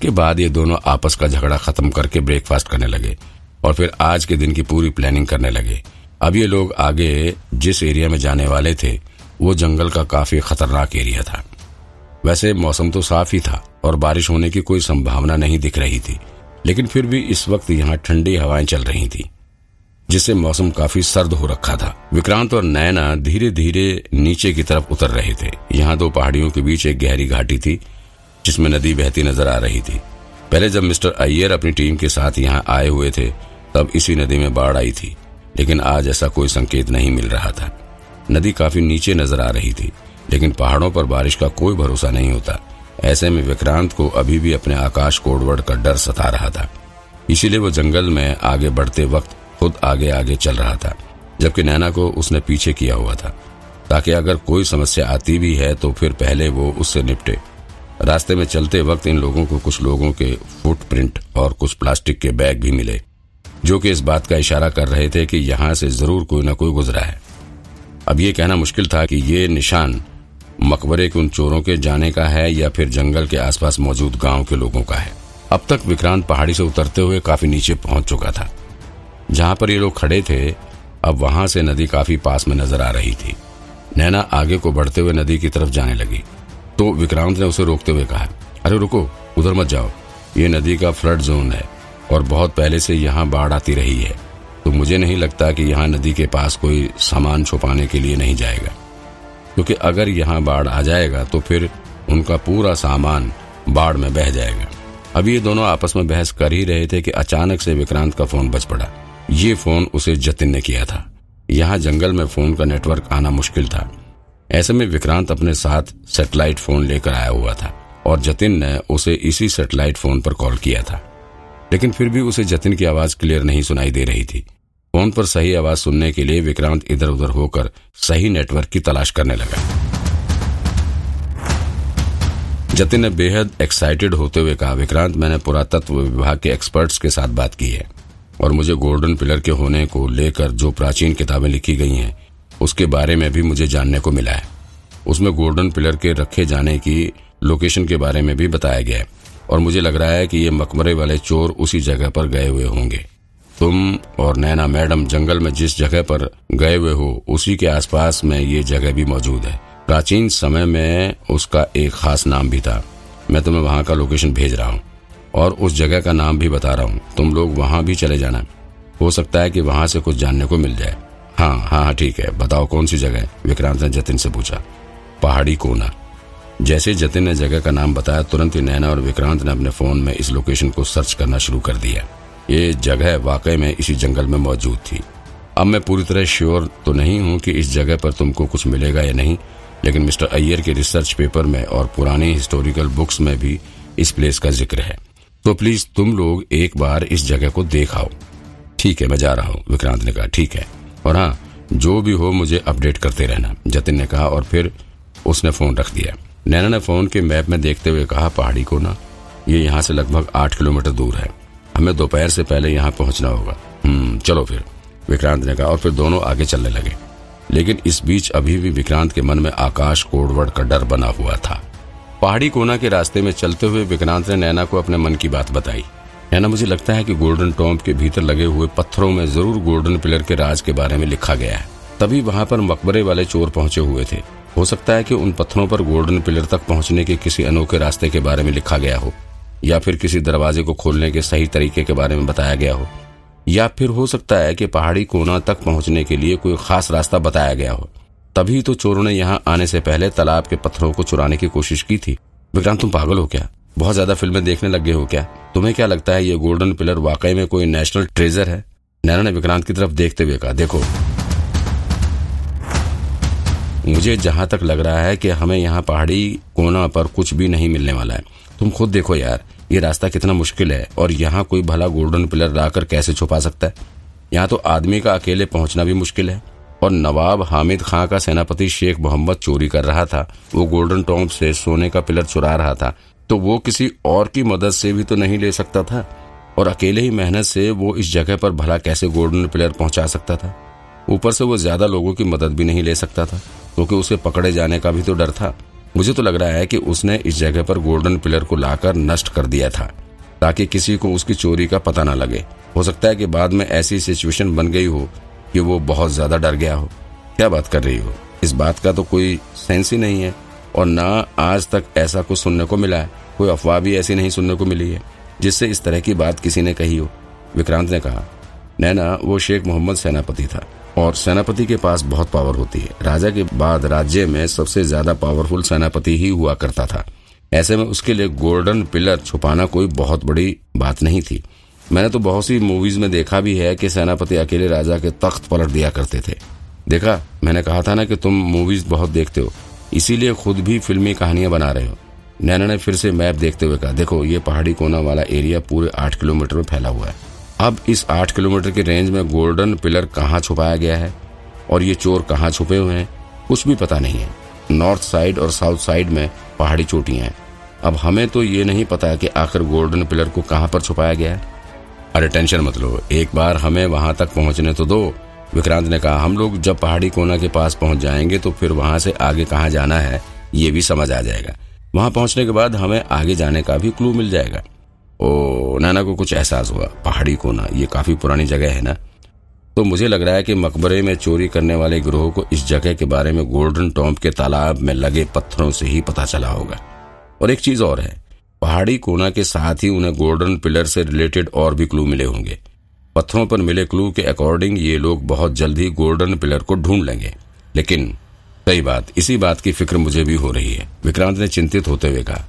इसके बाद ये दोनों आपस का झगड़ा खत्म करके ब्रेकफास्ट करने लगे और फिर आज के दिन की पूरी प्लानिंग करने लगे। अब ये लोग आगे जिस एरिया में जाने वाले थे, वो जंगल का काफ़ी खतरनाक एरिया था। वैसे मौसम तो साफ़ ही था और बारिश होने की कोई संभावना नहीं दिख रही थी, लेकिन फिर भी इस वक्त यहाँ ठंडी हवाएँ चल रही थी, जिससे मौसम काफ़ी सर्द हो रखा था। विक्रांत और नैना धीरे धीरे नीचे की तरफ़ उतर रहे थे। यहाँ दो पहाड़ियों के बीच एक गहरी घाटी थी जिसमें नदी बहती नज़र आ रही थी। पहले जब मिस्टर अय्यर अपनी टीम के साथ यहाँ आए हुए थे, तब इसी नदी में बाढ़ आई थी, लेकिन आज ऐसा कोई संकेत नहीं मिल रहा था। नदी काफ़ी नीचे नज़र आ रही थी, लेकिन पहाड़ों पर बारिश का कोई भरोसा नहीं होता। ऐसे में विक्रांत को अभी भी अपने आकाश कोडवर्ड का डर सता रहा था। इसीलिए वो जंगल में आगे बढ़ते वक्त खुद आगे आगे चल रहा था, जबकि नैना को उसने पीछे किया हुआ था, ताकि अगर कोई समस्या आती भी है तो फिर पहले वो उससे निपटे। रास्ते में चलते वक्त इन लोगों को कुछ लोगों के फुटप्रिंट और कुछ प्लास्टिक के बैग भी मिले, जो कि इस बात का इशारा कर रहे थे कि यहाँ से ज़रूर कोई न कोई गुजरा है। अब ये कहना मुश्किल था कि ये निशान मकबरे के उन चोरों के जाने का है या फिर जंगल के आसपास मौजूद गाँव के लोगों का है। अब तक विक्रांत पहाड़ी से उतरते हुए काफ़ी नीचे पहुँच चुका था। जहाँ पर ये लोग खड़े थे, अब वहाँ से नदी काफ़ी पास में नज़र आ रही थी। नैना आगे को बढ़ते हुए नदी की तरफ़ जाने लगी। तो विक्रांत ने उसे रोकते हुए कहा, अरे रुको, उधर मत जाओ। ये नदी का फ्लड जोन है और बहुत पहले से यहाँ बाढ़ आती रही है। तो मुझे नहीं लगता कि यहाँ नदी के पास कोई सामान छुपाने के लिए नहीं जाएगा। क्योंकि अगर यहाँ बाढ़ आ जाएगा तो फिर उनका पूरा सामान बाढ़ में बह जाएगा। अभी ये दोनों आपस में बहस कर ही रहे थे कि अचानक से विक्रांत का फ़ोन बच पड़ा। ये फ़ोन उसे जतिन ने किया था। यहाँ जंगल में फ़ोन का नेटवर्क आना मुश्किल था। ऐसे में विक्रांत अपने साथ सेटेलाइट फ़ोन लेकर आया हुआ था और जतिन ने उसे इसी सेटेलाइट फ़ोन पर कॉल किया था। लेकिन फिर भी उसे जतिन की आवाज़ क्लियर नहीं सुनाई दे रही थी। फ़ोन पर सही आवाज़ सुनने के लिए विक्रांत इधर उधर होकर सही नेटवर्क की तलाश करने लगा। जतिन ने बेहद एक्साइटेड होते हुए कहा, विक्रांत, मैंने पुरातत्व विभाग के एक्सपर्ट्स के साथ बात की है और मुझे गोल्डन पिलर के होने को लेकर जो प्राचीन किताबें लिखी गई हैं उसके बारे में भी मुझे जानने को मिला है। उसमें गोल्डन पिलर के रखे जाने की लोकेशन के बारे में भी बताया गया है और मुझे लग रहा है कि ये मकबरे वाले चोर उसी जगह पर गए हुए होंगे। तुम और नैना मैडम जंगल में जिस जगह पर गए हुए हो, उसी के आसपास में ये जगह भी मौजूद है। प्राचीन समय में उसका एक खास नाम भी था। मैं तुम्हें वहाँ का लोकेशन भेज रहा हूँ और उस जगह का नाम भी बता रहा हूँ। तुम लोग वहाँ भी चले जाना। हो सकता है कि वहाँ से कुछ जानने को मिल जाए। हाँ हाँ हाँ ठीक है। बताओ कौन सी जगह विक्रांत ने जतिन से पूछा। पहाड़ी कोना। जैसे जतिन ने जगह का नाम बताया, तुरंत ही नैना और विक्रांत ने अपने फ़ोन में इस लोकेशन को सर्च करना शुरू कर दिया। ये जगह वाकई में इसी जंगल में मौजूद थी। अब मैं पूरी तरह श्योर तो नहीं हूँ कि इस जगह पर तुमको कुछ मिलेगा या नहीं, लेकिन मिस्टर अय्यर के रिसर्च पेपर में और पुरानी हिस्टोरिकल बुक्स में भी इस प्लेस का ज़िक्र है। तो प्लीज़ तुम लोग एक बार इस जगह को देखाओ ठीक है, मैं जा रहा हूँ, विक्रांत ने कहा। ठीक है। और हाँ जो भी हो मुझे अपडेट करते रहना, जतिन ने कहा और फिर उसने फ़ोन रख दिया। नैना ने फ़ोन के मैप में देखते हुए कहा, पहाड़ी को ना, ये यहाँ से लगभग आठ किलोमीटर दूर है। हमें दोपहर से पहले यहाँ पहुँचना होगा। हम्म चलो फिर, विक्रांत ने कहा और फिर दोनों आगे चलने लगे। लेकिन इस बीच अभी भी विक्रांत के मन में आकाश कोडवर्ड का डर बना हुआ था। पहाड़ी कोना के रास्ते में चलते हुए विक्रांत ने नैना को अपने मन की बात बताई। नैना मुझे लगता है कि गोल्डन टॉम्प के भीतर लगे हुए पत्थरों में ज़रूर गोल्डन पिलर के राज के बारे में लिखा गया है। तभी वहाँ पर मकबरे वाले चोर पहुँचे हुए थे। हो सकता है कि उन पत्थरों पर गोल्डन पिलर तक पहुँचने के किसी अनोखे रास्ते के बारे में लिखा गया हो, या फिर किसी दरवाजे को खोलने के सही तरीके के बारे में बताया गया हो, या फिर हो सकता है कि पहाड़ी कोना तक पहुँचने के लिए कोई खास रास्ता बताया गया हो। तभी तो चोरों ने यहाँ आने से पहले तालाब के पत्थरों को चुराने की कोशिश की थी। विक्रांत, तुम पागल हो क्या? बहुत ज़्यादा फ़िल्में देखने लग गए हो क्या? तुम्हें क्या लगता है ये गोल्डन पिलर वाकई में कोई नेशनल ट्रेजर है? नैना ने विक्रांत की तरफ़ देखते हुए कहा, देखो, मुझे जहाँ तक लग रहा है कि हमें यहाँ पहाड़ी कोना पर कुछ भी नहीं मिलने वाला है। तुम खुद देखो यार, ये रास्ता कितना मुश्किल है और यहाँ कोई भला गोल्डन पिलर लाकर कैसे छुपा सकता है? यहाँ तो आदमी का अकेले पहुँचना भी मुश्किल है और नवाब हामिद खां का सेनापति शेख मोहम्मद चोरी कर रहा था। वो गोल्डन टॉम्ब से सोने का पिलर चुरा रहा था। तो वो किसी और की मदद से भी तो नहीं ले सकता था? और अकेले ही मेहनत से वो इस जगह पर भला कैसे गोल्डन पिलर पहुँचा सकता था? ऊपर से वो ज़्यादा लोगों की मदद भी नहीं ले सकता था, क्योंकि उसे पकड़े जाने का भी तो डर था। मुझे तो लग रहा है कि उसने इस जगह पर गोल्डन पिलर को लाकर नष्ट कर दिया था, ताकि किसी को उसकी चोरी का पता न लगे। हो सकता है कि बाद में ऐसी सिचुएशन बन गई हो कि वो बहुत ज़्यादा डर गया हो। क्या बात कर रही हो? इस बात का तो कोई सेंस ही नहीं है। और ना आज तक ऐसा कुछ सुनने को मिला है। कोई अफवाह भी ऐसी नहीं सुनने को मिली है, जिससे इस तरह की बात किसी ने कही हो। विक्रांत ने कहा, नैना, वो शेख मोहम्मद सेनापति था और सेनापति के पास बहुत पावर होती है। राजा के बाद राज्य में सबसे ज़्यादा पावरफुल सेनापति ही हुआ करता था। ऐसे में उसके लिए गोल्डन पिलर छुपाना कोई बहुत बड़ी बात नहीं थी। मैंने तो बहुत सी मूवीज़ में देखा भी है कि सेनापति अकेले राजा के तख्त पलट दिया करते थे। देखा, मैंने कहा था ना कि तुम मूवीज़ बहुत देखते हो। इसीलिए खुद भी फिल्मी कहानियाँ बना रहे हो। नैना ने फिर से मैप देखते हुए कहा, देखो, ये पहाड़ी कोना वाला एरिया पूरे आठ किलोमीटर में फैला हुआ है। अब इस आठ किलोमीटर की रेंज में गोल्डन पिलर कहाँ छुपाया गया है और ये चोर कहाँ छुपे हुए हैं, कुछ भी पता नहीं है। नॉर्थ साइड और साउथ साइड में पहाड़ी चोटियाँ हैं। अब हमें तो ये नहीं पता कि आखिर गोल्डन पिलर को कहाँ पर छुपाया गया है। अरे टेंशन मत लो, एक बार हमें वहाँ तक पहुँचने तो दो। विक्रांत ने कहा, हम लोग जब पहाड़ी कोना के पास पहुँच जाएँगे तो फिर वहाँ से आगे कहाँ जाना है, ये भी समझ आ जाएगा। वहाँ पहुँचने के बाद हमें आगे जाने का भी क्लू मिल जाएगा। ओ, नाना को कुछ एहसास हुआ, पहाड़ी कोना, ये काफ़ी पुरानी जगह है ना? तो मुझे लग रहा है कि मकबरे में चोरी करने वाले गिरोह को इस जगह के बारे में गोल्डन टॉम्प के तालाब में लगे पत्थरों से ही पता चला होगा। और एक चीज़ और है, पहाड़ी कोना के साथ ही उन्हें गोल्डन पिलर से रिलेटेड और भी क्लू मिले होंगे। पत्थरों पर मिले क्लू के अकॉर्डिंग ये लोग बहुत जल्द ही गोल्डन पिलर को ढूंढ लेंगे। लेकिन, सही बात, इसी बात की फ़िक्र मुझे भी हो रही है। विक्रांत ने चिंतित होते हुए कहा,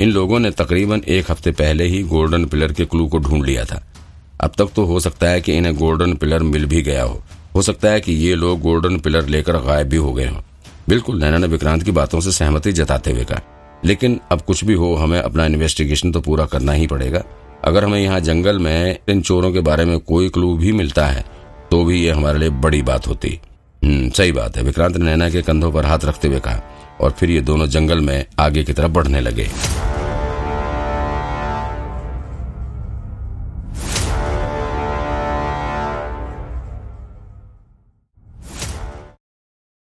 इन लोगों ने तकरीबन एक हफ़्ते पहले ही गोल्डन पिलर के क्लू को ढूंढ लिया था। अब तक तो हो सकता है कि इन्हें गोल्डन पिलर मिल भी गया हो। हो सकता है कि ये लोग गोल्डन पिलर लेकर गायब भी हो गए हों। बिल्कुल, नैना ने विक्रांत की बातों से सहमति जताते हुए कहा। लेकिन, अब कुछ भी हो, हमें अपना इन्वेस्टिगेशन तो पूरा करना ही पड़ेगा। अगर हमें यहाँ जंगल में इन चोरों के बारे में कोई क्लू भी मिलता है तो भी ये हमारे लिए बड़ी बात होती। हम्म सही बात है। विक्रांत ने नैना के कंधों पर हाथ रखते हुए कहा, और फिर ये दोनों जंगल में आगे की तरफ़ बढ़ने लगे।